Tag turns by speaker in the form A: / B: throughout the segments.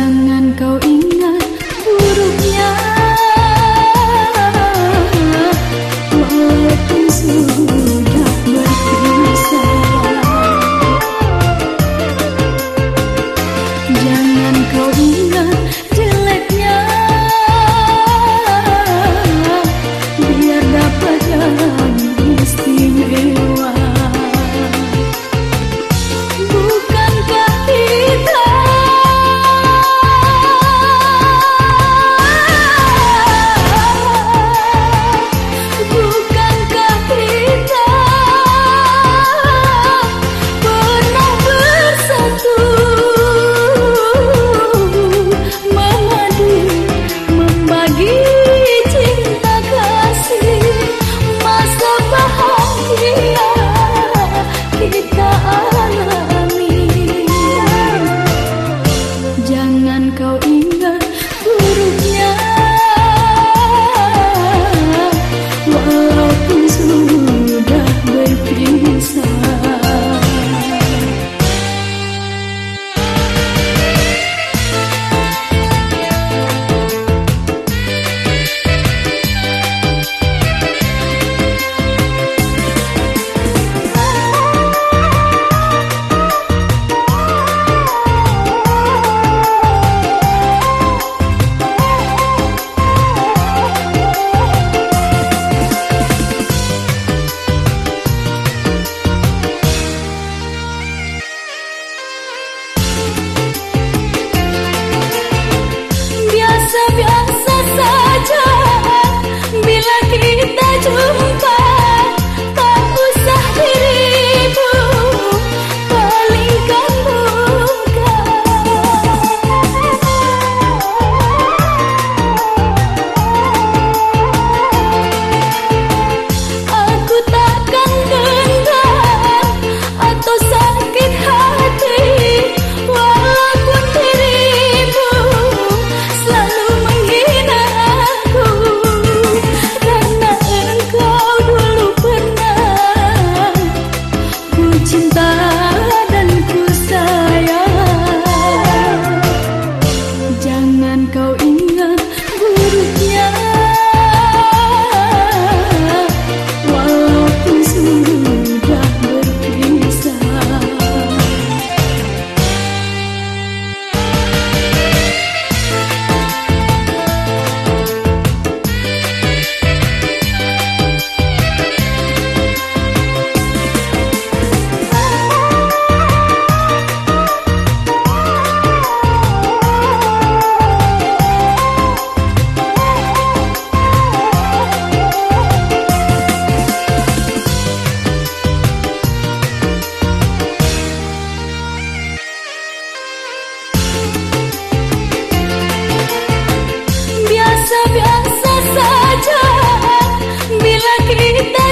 A: gian ngàn câu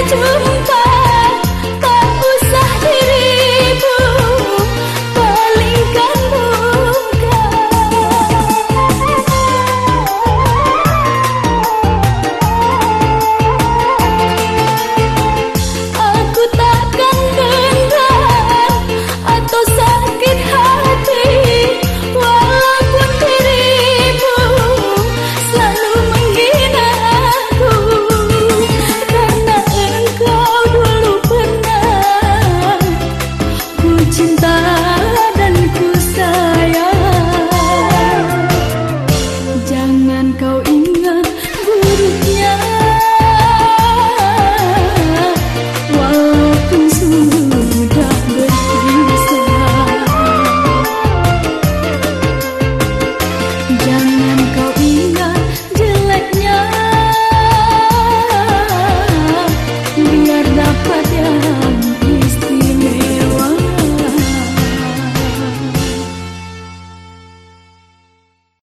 A: tumpah